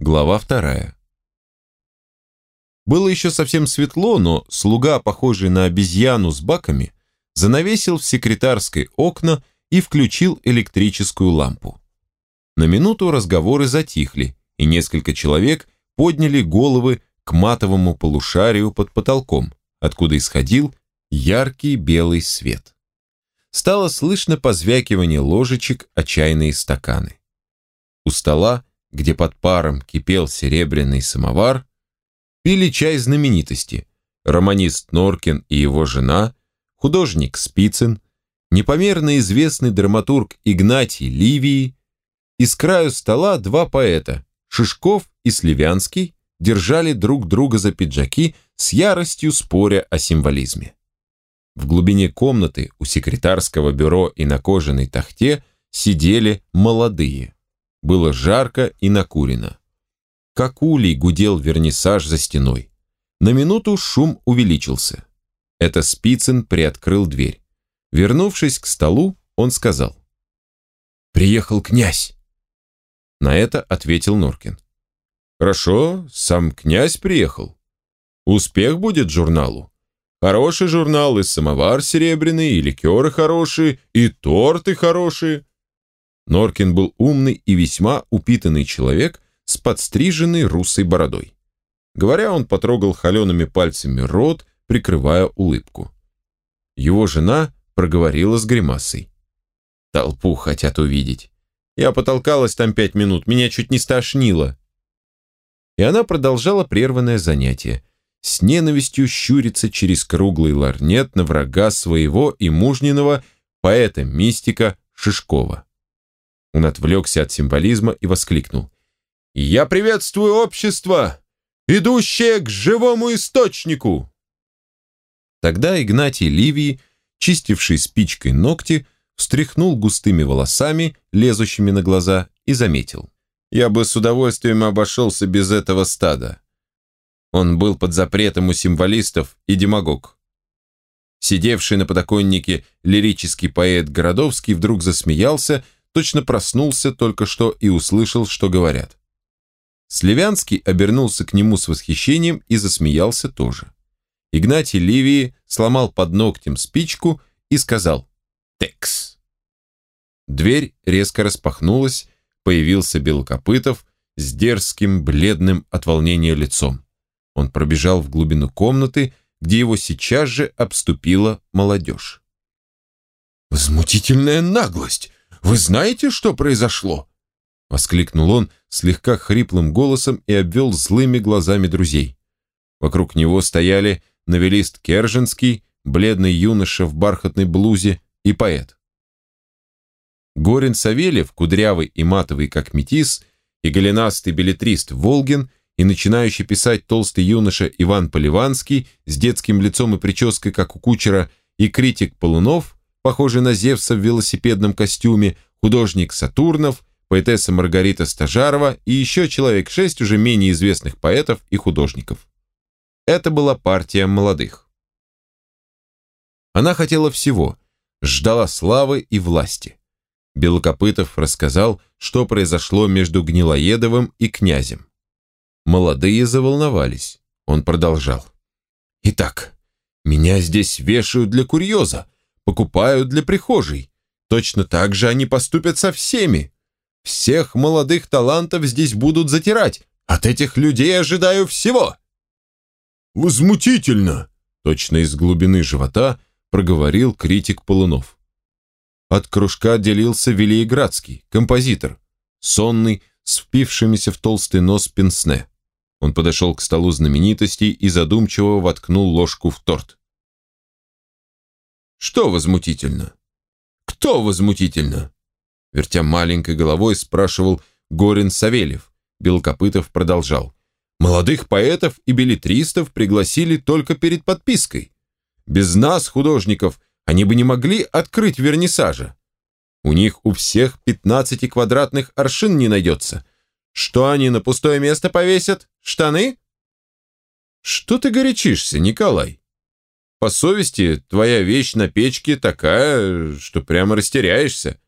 Глава вторая. Было еще совсем светло, но слуга, похожий на обезьяну с баками, занавесил в секретарской окна и включил электрическую лампу. На минуту разговоры затихли, и несколько человек подняли головы к матовому полушарию под потолком, откуда исходил яркий белый свет. Стало слышно позвякивание ложечек о чайные стаканы. У стола, где под паром кипел серебряный самовар, пили чай знаменитости, романист Норкин и его жена, художник Спицын, непомерно известный драматург Игнатий Ливии, и с краю стола два поэта, Шишков и Сливянский, держали друг друга за пиджаки с яростью споря о символизме. В глубине комнаты у секретарского бюро и на кожаной тахте сидели молодые. Было жарко и накурено. Как улей гудел вернисаж за стеной. На минуту шум увеличился. Это Спицын приоткрыл дверь. Вернувшись к столу, он сказал. «Приехал князь!» На это ответил Норкин. «Хорошо, сам князь приехал. Успех будет журналу. Хороший журнал, и самовар серебряный, и ликеры хорошие, и торты хорошие. Норкин был умный и весьма упитанный человек с подстриженной русой бородой. Говоря, он потрогал холеными пальцами рот, прикрывая улыбку. Его жена проговорила с гримасой. «Толпу хотят увидеть. Я потолкалась там пять минут, меня чуть не стошнило». И она продолжала прерванное занятие – с ненавистью щурится через круглый ларнет на врага своего и мужниного поэта-мистика Шишкова. Он отвлекся от символизма и воскликнул. «Я приветствую общество, идущее к живому источнику!» Тогда Игнатий Ливий, чистивший спичкой ногти, встряхнул густыми волосами, лезущими на глаза, и заметил. «Я бы с удовольствием обошелся без этого стада. Он был под запретом у символистов и демагог. Сидевший на подоконнике лирический поэт Городовский вдруг засмеялся, точно проснулся только что и услышал, что говорят. Сливянский обернулся к нему с восхищением и засмеялся тоже. Игнатий Ливии сломал под ногтем спичку и сказал «Текс». Дверь резко распахнулась, появился Белокопытов с дерзким, бледным от волнения лицом. Он пробежал в глубину комнаты, где его сейчас же обступила молодежь. «Возмутительная наглость! Вы знаете, что произошло?» Воскликнул он слегка хриплым голосом и обвел злыми глазами друзей. Вокруг него стояли новелист Керженский, бледный юноша в бархатной блузе и поэт. Горин Савельев, кудрявый и матовый, как метис, и голенастый билетрист Волгин и начинающий писать толстый юноша Иван Поливанский с детским лицом и прической, как у кучера, и критик Полунов, похожий на Зевса в велосипедном костюме, художник Сатурнов, поэтесса Маргарита Стажарова и еще человек шесть уже менее известных поэтов и художников. Это была партия молодых. Она хотела всего, ждала славы и власти. Белокопытов рассказал, что произошло между Гнилоедовым и князем. Молодые заволновались. Он продолжал. «Итак, меня здесь вешают для курьеза, покупают для прихожей. Точно так же они поступят со всеми. Всех молодых талантов здесь будут затирать. От этих людей ожидаю всего». «Возмутительно!» Точно из глубины живота проговорил критик Полунов. От кружка отделился Велиеградский, композитор, сонный, с впившимися в толстый нос пенсне. Он подошел к столу знаменитостей и задумчиво воткнул ложку в торт. «Что возмутительно? Кто возмутительно?» Вертя маленькой головой, спрашивал Горин Савельев. Белкопытов продолжал. «Молодых поэтов и билетристов пригласили только перед подпиской. Без нас, художников, они бы не могли открыть вернисажа. У них у всех 15 квадратных аршин не найдется. Что они на пустое место повесят? Штаны? Что ты горячишься, Николай? По совести, твоя вещь на печке такая, что прямо растеряешься.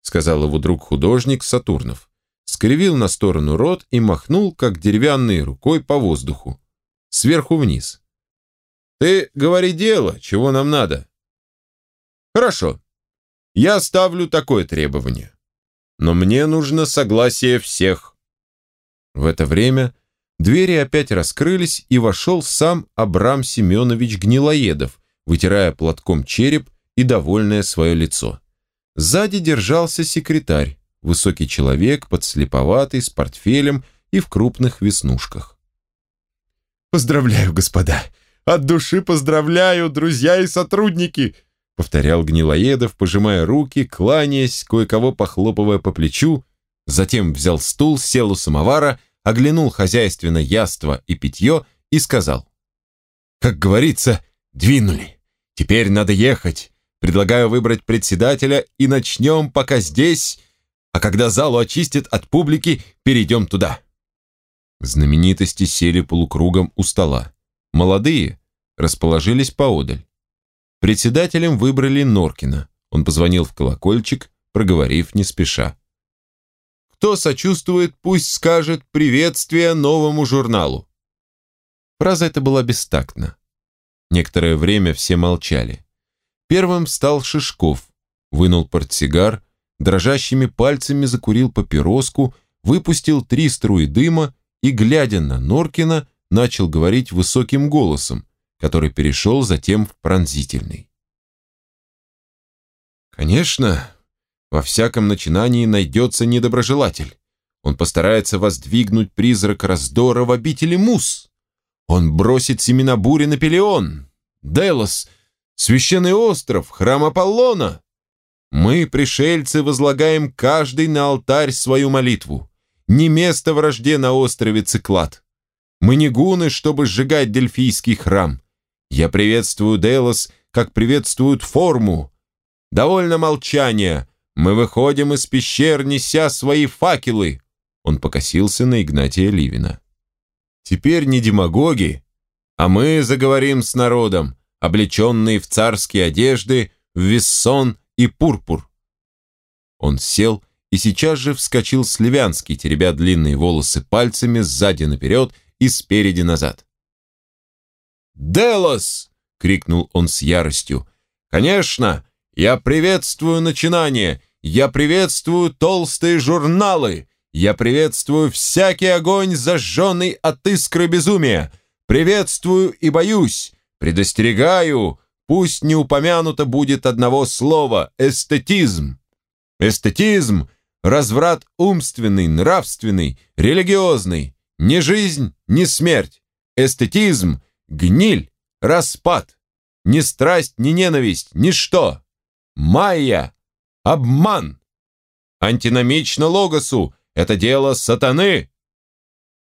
Сказал его друг художник Сатурнов. скривил на сторону рот и махнул, как деревянной рукой по воздуху, сверху вниз. «Ты говори дело, чего нам надо». «Хорошо, я ставлю такое требование. Но мне нужно согласие всех». В это время двери опять раскрылись, и вошел сам Абрам Семенович Гнилоедов, вытирая платком череп и довольное свое лицо. Сзади держался секретарь, высокий человек, подслеповатый, с портфелем и в крупных веснушках. «Поздравляю, господа! От души поздравляю, друзья и сотрудники!» повторял Гнилоедов, пожимая руки, кланяясь, кое-кого похлопывая по плечу, затем взял стул, сел у самовара, оглянул хозяйственно яство и питье и сказал. «Как говорится, двинули. Теперь надо ехать. Предлагаю выбрать председателя и начнем пока здесь, а когда залу очистят от публики, перейдем туда». Знаменитости сели полукругом у стола. Молодые расположились поодаль. Председателем выбрали Норкина. Он позвонил в колокольчик, проговорив не спеша. «Кто сочувствует, пусть скажет приветствие новому журналу». Фраза эта была бестактна. Некоторое время все молчали. Первым встал Шишков, вынул портсигар, дрожащими пальцами закурил папироску, выпустил три струи дыма и, глядя на Норкина, начал говорить высоким голосом, который перешел затем в пронзительный. Конечно, во всяком начинании найдется недоброжелатель. Он постарается воздвигнуть призрак раздора в обители Мус. Он бросит семена бури на Пелеон, Делос священный остров, храм Аполлона. Мы, пришельцы, возлагаем каждый на алтарь свою молитву. Не место вражде на острове Циклад. Мы не гуны, чтобы сжигать Дельфийский храм. Я приветствую Делос, как приветствуют форму. Довольно молчания. Мы выходим из пещер, неся свои факелы. Он покосился на Игнатия Ливина. Теперь не демагоги, а мы заговорим с народом облеченные в царские одежды, в вессон и пурпур. Он сел и сейчас же вскочил с Левянский, теребя длинные волосы пальцами сзади наперед и спереди назад. «Делос!» — крикнул он с яростью. «Конечно! Я приветствую начинание! Я приветствую толстые журналы! Я приветствую всякий огонь, зажженный от искры безумия! Приветствую и боюсь! Предостерегаю, пусть не упомянуто будет одного слова «эстетизм». Эстетизм – разврат умственный, нравственный, религиозный, не жизнь, не смерть. Эстетизм – гниль, распад, ни страсть, ни ненависть, ничто. Майя – обман. Антиномично логосу – это дело сатаны.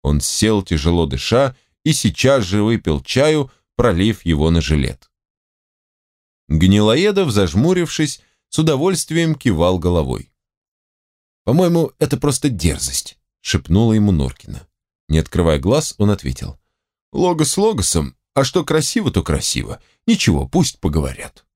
Он сел, тяжело дыша, и сейчас же выпил чаю, пролив его на жилет. Гнилоедов, зажмурившись, с удовольствием кивал головой. «По-моему, это просто дерзость», — шепнула ему Норкина. Не открывая глаз, он ответил. «Логос логосом, а что красиво, то красиво. Ничего, пусть поговорят».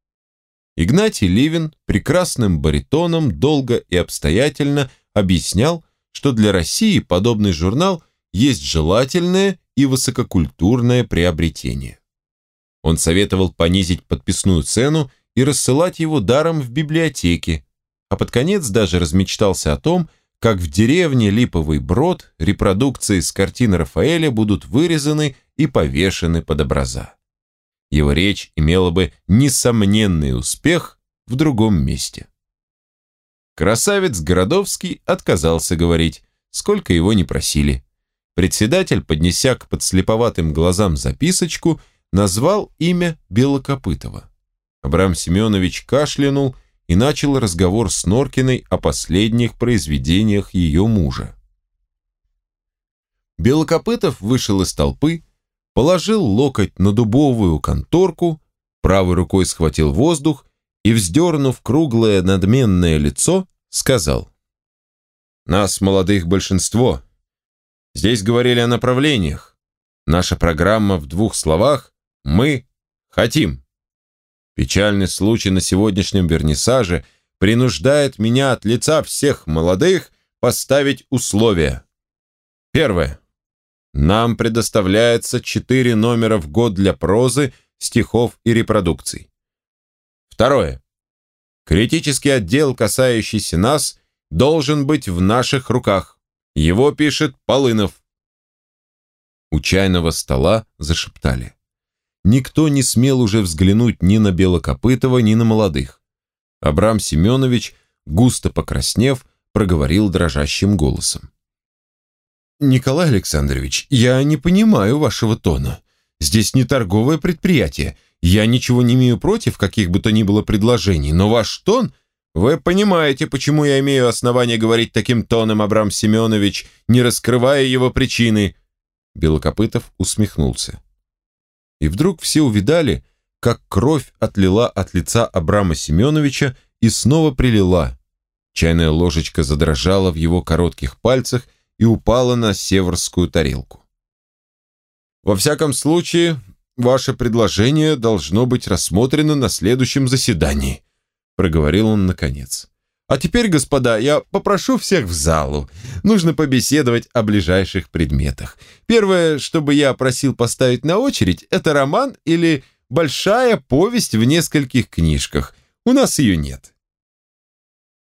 Игнатий Ливин прекрасным баритоном долго и обстоятельно объяснял, что для России подобный журнал есть желательное и высококультурное приобретение. Он советовал понизить подписную цену и рассылать его даром в библиотеке, а под конец даже размечтался о том, как в деревне Липовый Брод репродукции с картин Рафаэля будут вырезаны и повешены под образа. Его речь имела бы несомненный успех в другом месте. Красавец Городовский отказался говорить, сколько его не просили. Председатель, поднеся к подслеповатым глазам записочку, назвал имя Белокопытова. Абрам Семенович кашлянул и начал разговор с Норкиной о последних произведениях ее мужа. Белокопытов вышел из толпы, положил локоть на дубовую конторку, правой рукой схватил воздух и, вздернув круглое надменное лицо, сказал «Нас, молодых, большинство. Здесь говорили о направлениях. Наша программа в двух словах мы хотим. Печальный случай на сегодняшнем вернисаже принуждает меня от лица всех молодых поставить условия. Первое. Нам предоставляется четыре номера в год для прозы, стихов и репродукций. Второе. Критический отдел, касающийся нас, должен быть в наших руках. Его пишет Полынов. У чайного стола зашептали. Никто не смел уже взглянуть ни на Белокопытова, ни на молодых. Абрам Семенович, густо покраснев, проговорил дрожащим голосом. «Николай Александрович, я не понимаю вашего тона. Здесь не торговое предприятие. Я ничего не имею против каких бы то ни было предложений, но ваш тон... Вы понимаете, почему я имею основание говорить таким тоном, Абрам Семенович, не раскрывая его причины?» Белокопытов усмехнулся. И вдруг все увидали, как кровь отлила от лица Абрама Семеновича и снова прилила. Чайная ложечка задрожала в его коротких пальцах и упала на северскую тарелку. «Во всяком случае, ваше предложение должно быть рассмотрено на следующем заседании», проговорил он наконец. «А теперь, господа, я попрошу всех в залу. Нужно побеседовать о ближайших предметах. Первое, что бы я просил поставить на очередь, это роман или большая повесть в нескольких книжках. У нас ее нет.